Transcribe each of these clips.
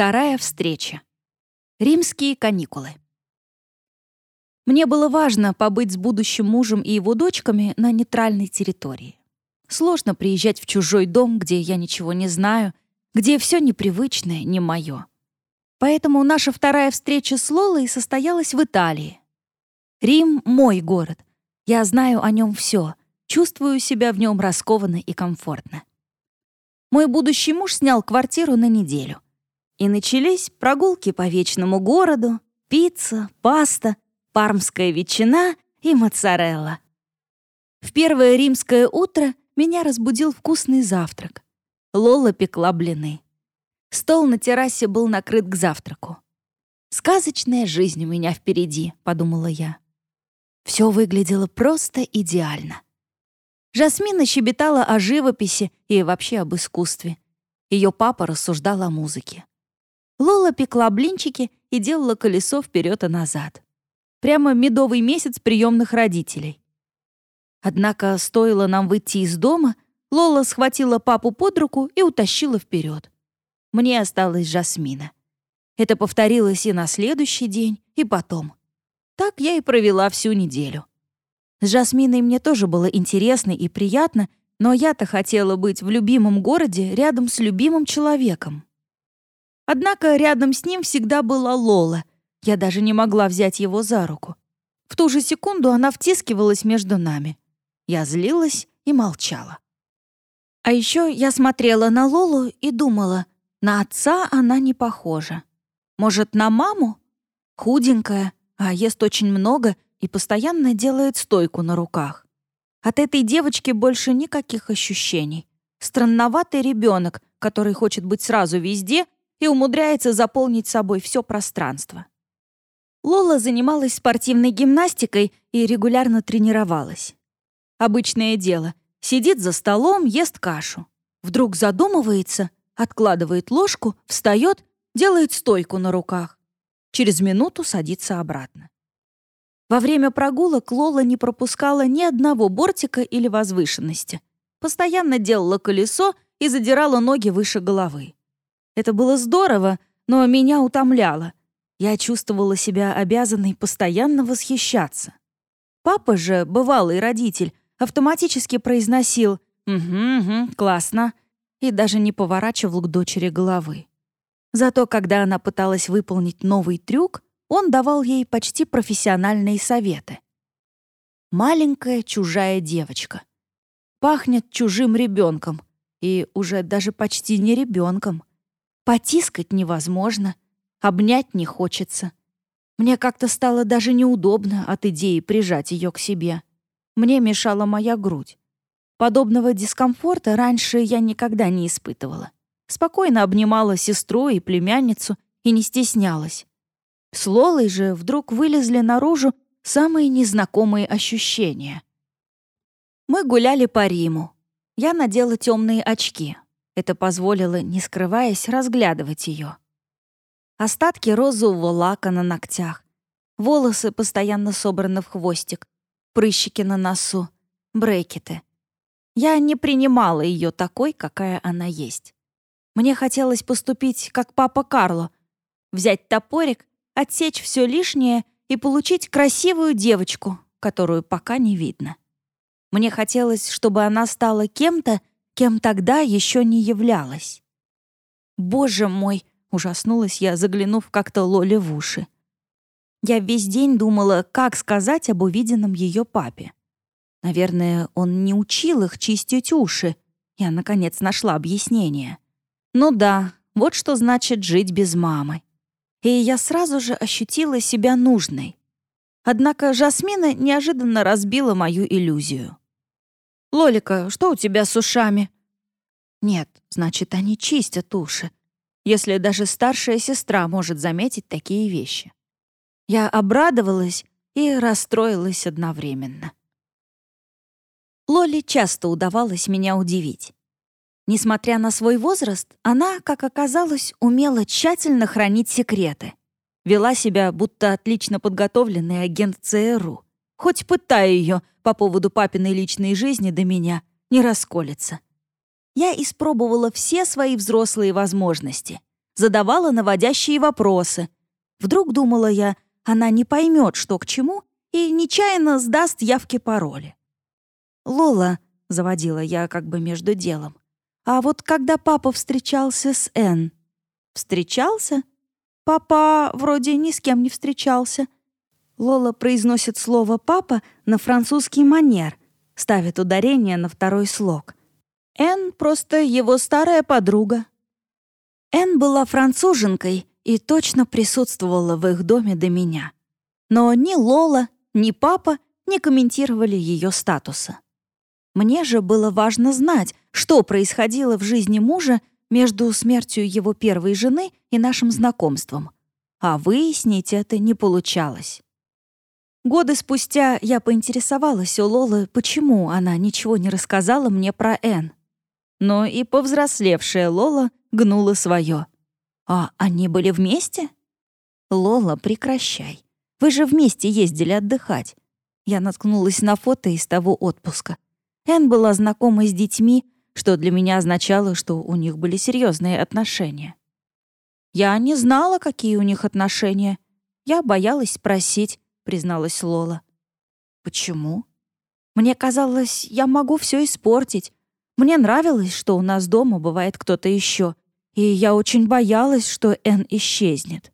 Вторая встреча. Римские каникулы. Мне было важно побыть с будущим мужем и его дочками на нейтральной территории. Сложно приезжать в чужой дом, где я ничего не знаю, где все непривычное, не мое. Поэтому наша вторая встреча с Лолой состоялась в Италии. Рим — мой город. Я знаю о нем все, чувствую себя в нем раскованно и комфортно. Мой будущий муж снял квартиру на неделю. И начались прогулки по вечному городу, пицца, паста, пармская ветчина и моцарелла. В первое римское утро меня разбудил вкусный завтрак. Лола пекла блины. Стол на террасе был накрыт к завтраку. «Сказочная жизнь у меня впереди», — подумала я. Все выглядело просто идеально. Жасмина щебетала о живописи и вообще об искусстве. Ее папа рассуждал о музыке. Лола пекла блинчики и делала колесо вперед и назад. Прямо медовый месяц приемных родителей. Однако стоило нам выйти из дома, Лола схватила папу под руку и утащила вперед. Мне осталась Жасмина. Это повторилось и на следующий день, и потом. Так я и провела всю неделю. С Жасминой мне тоже было интересно и приятно, но я-то хотела быть в любимом городе рядом с любимым человеком. Однако рядом с ним всегда была Лола. Я даже не могла взять его за руку. В ту же секунду она втискивалась между нами. Я злилась и молчала. А еще я смотрела на Лолу и думала, на отца она не похожа. Может, на маму? Худенькая, а ест очень много и постоянно делает стойку на руках. От этой девочки больше никаких ощущений. Странноватый ребенок, который хочет быть сразу везде и умудряется заполнить собой все пространство. Лола занималась спортивной гимнастикой и регулярно тренировалась. Обычное дело. Сидит за столом, ест кашу. Вдруг задумывается — откладывает ложку, встает, делает стойку на руках. Через минуту садится обратно. Во время прогулок Лола не пропускала ни одного бортика или возвышенности. Постоянно делала колесо и задирала ноги выше головы. Это было здорово, но меня утомляло. Я чувствовала себя обязанной постоянно восхищаться. Папа же, бывалый родитель, автоматически произносил «Угу, угу, классно», и даже не поворачивал к дочери головы. Зато когда она пыталась выполнить новый трюк, он давал ей почти профессиональные советы. Маленькая чужая девочка. Пахнет чужим ребенком. И уже даже почти не ребенком. Потискать невозможно, обнять не хочется. Мне как-то стало даже неудобно от идеи прижать ее к себе. Мне мешала моя грудь. Подобного дискомфорта раньше я никогда не испытывала. Спокойно обнимала сестру и племянницу и не стеснялась. С Лолой же вдруг вылезли наружу самые незнакомые ощущения. Мы гуляли по Риму. Я надела темные очки. Это позволило, не скрываясь, разглядывать ее. Остатки розового лака на ногтях. Волосы постоянно собраны в хвостик. Прыщики на носу. Брекеты. Я не принимала ее такой, какая она есть. Мне хотелось поступить, как папа Карло, взять топорик, отсечь все лишнее и получить красивую девочку, которую пока не видно. Мне хотелось, чтобы она стала кем-то, кем тогда еще не являлась. «Боже мой!» — ужаснулась я, заглянув как-то Лоле в уши. Я весь день думала, как сказать об увиденном ее папе. Наверное, он не учил их чистить уши. Я, наконец, нашла объяснение. Ну да, вот что значит жить без мамы. И я сразу же ощутила себя нужной. Однако Жасмина неожиданно разбила мою иллюзию. «Лолика, что у тебя с ушами?» «Нет, значит, они чистят уши, если даже старшая сестра может заметить такие вещи». Я обрадовалась и расстроилась одновременно. Лоли часто удавалось меня удивить. Несмотря на свой возраст, она, как оказалось, умела тщательно хранить секреты. Вела себя, будто отлично подготовленный агент ЦРУ. Хоть пытая ее по поводу папиной личной жизни до меня, не расколется. Я испробовала все свои взрослые возможности. задавала наводящие вопросы. Вдруг, думала я, она не поймет, что к чему, и нечаянно сдаст явки-пароли. «Лола», — заводила я как бы между делом, «а вот когда папа встречался с Энн...» «Встречался?» «Папа вроде ни с кем не встречался». Лола произносит слово «папа» на французский манер, ставит ударение на второй слог. Энн просто его старая подруга. Энн была француженкой и точно присутствовала в их доме до меня. Но ни Лола, ни папа не комментировали ее статуса. Мне же было важно знать, что происходило в жизни мужа между смертью его первой жены и нашим знакомством. А выяснить это не получалось. Годы спустя я поинтересовалась у Лолы, почему она ничего не рассказала мне про Энн. Но и повзрослевшая Лола гнула свое. «А они были вместе?» «Лола, прекращай. Вы же вместе ездили отдыхать». Я наткнулась на фото из того отпуска. Энн была знакома с детьми, что для меня означало, что у них были серьезные отношения. Я не знала, какие у них отношения. Я боялась спросить, призналась Лола. Почему? Мне казалось, я могу все испортить. Мне нравилось, что у нас дома бывает кто-то еще, и я очень боялась, что Эн исчезнет.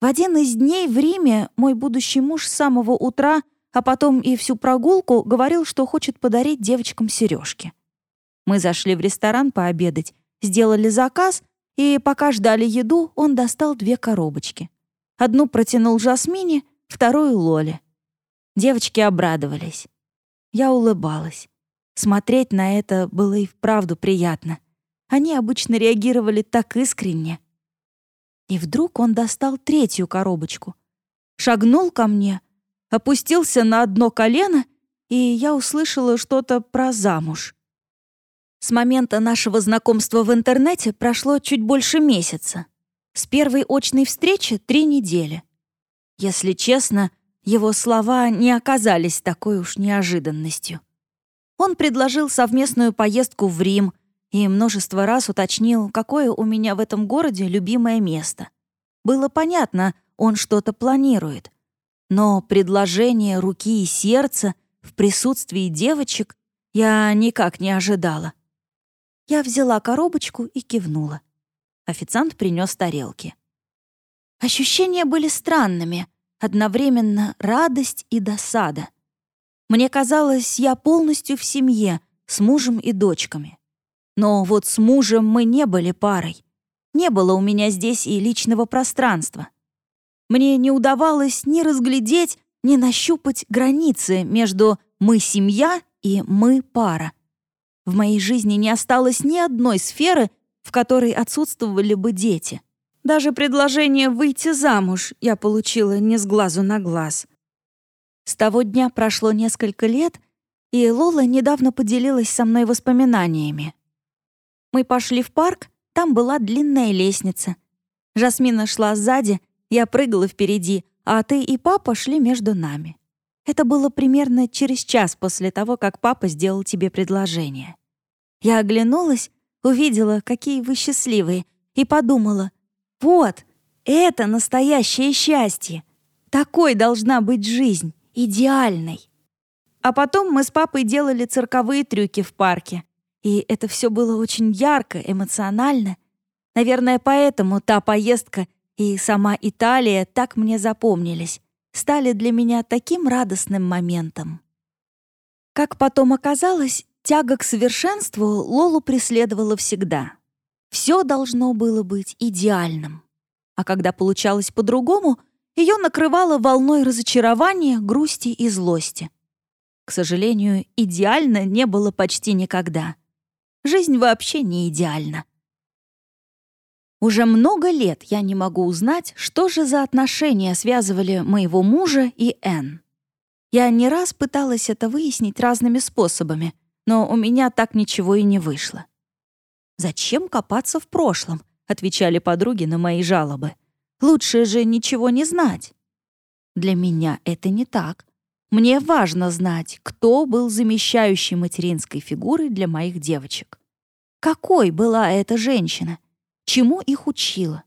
В один из дней в Риме мой будущий муж с самого утра, а потом и всю прогулку говорил, что хочет подарить девочкам сережки. Мы зашли в ресторан пообедать, сделали заказ, и пока ждали еду, он достал две коробочки. Одну протянул Жасмине, вторую — Лоле. Девочки обрадовались. Я улыбалась. Смотреть на это было и вправду приятно. Они обычно реагировали так искренне. И вдруг он достал третью коробочку. Шагнул ко мне, опустился на одно колено, и я услышала что-то про замуж. С момента нашего знакомства в интернете прошло чуть больше месяца. С первой очной встречи — три недели. Если честно, его слова не оказались такой уж неожиданностью. Он предложил совместную поездку в Рим и множество раз уточнил, какое у меня в этом городе любимое место. Было понятно, он что-то планирует. Но предложение руки и сердца в присутствии девочек я никак не ожидала. Я взяла коробочку и кивнула. Официант принес тарелки. Ощущения были странными, одновременно радость и досада. Мне казалось, я полностью в семье, с мужем и дочками. Но вот с мужем мы не были парой. Не было у меня здесь и личного пространства. Мне не удавалось ни разглядеть, ни нащупать границы между «мы семья» и «мы пара». В моей жизни не осталось ни одной сферы, в которой отсутствовали бы дети. Даже предложение выйти замуж я получила не с глазу на глаз. С того дня прошло несколько лет, и Лола недавно поделилась со мной воспоминаниями. Мы пошли в парк, там была длинная лестница. Жасмина шла сзади, я прыгала впереди, а ты и папа шли между нами. Это было примерно через час после того, как папа сделал тебе предложение. Я оглянулась, увидела, какие вы счастливые, и подумала, вот, это настоящее счастье. Такой должна быть жизнь, идеальной. А потом мы с папой делали цирковые трюки в парке. И это все было очень ярко, эмоционально. Наверное, поэтому та поездка и сама Италия так мне запомнились, стали для меня таким радостным моментом. Как потом оказалось, Тяга к совершенству Лолу преследовала всегда. Все должно было быть идеальным. А когда получалось по-другому, ее накрывало волной разочарования, грусти и злости. К сожалению, идеально не было почти никогда. Жизнь вообще не идеальна. Уже много лет я не могу узнать, что же за отношения связывали моего мужа и Энн. Я не раз пыталась это выяснить разными способами, но у меня так ничего и не вышло. «Зачем копаться в прошлом?» — отвечали подруги на мои жалобы. «Лучше же ничего не знать». Для меня это не так. Мне важно знать, кто был замещающей материнской фигурой для моих девочек. Какой была эта женщина? чему их учила.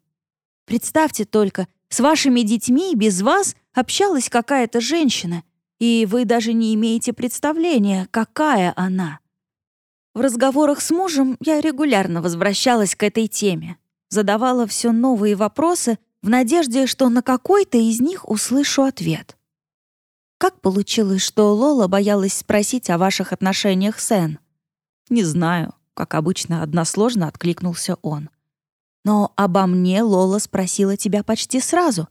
Представьте только, с вашими детьми без вас общалась какая-то женщина, и вы даже не имеете представления, какая она. В разговорах с мужем я регулярно возвращалась к этой теме, задавала все новые вопросы в надежде, что на какой-то из них услышу ответ. Как получилось, что Лола боялась спросить о ваших отношениях с Энн? Не знаю, как обычно односложно откликнулся он. Но обо мне Лола спросила тебя почти сразу.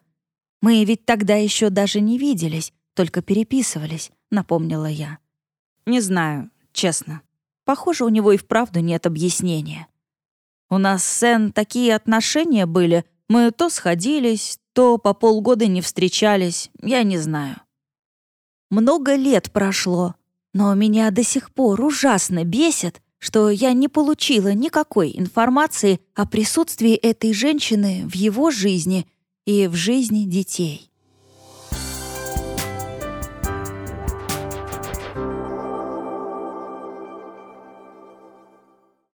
Мы ведь тогда еще даже не виделись, только переписывались, напомнила я. Не знаю, честно. Похоже, у него и вправду нет объяснения. У нас с Энн такие отношения были, мы то сходились, то по полгода не встречались, я не знаю. Много лет прошло, но меня до сих пор ужасно бесит, что я не получила никакой информации о присутствии этой женщины в его жизни и в жизни детей.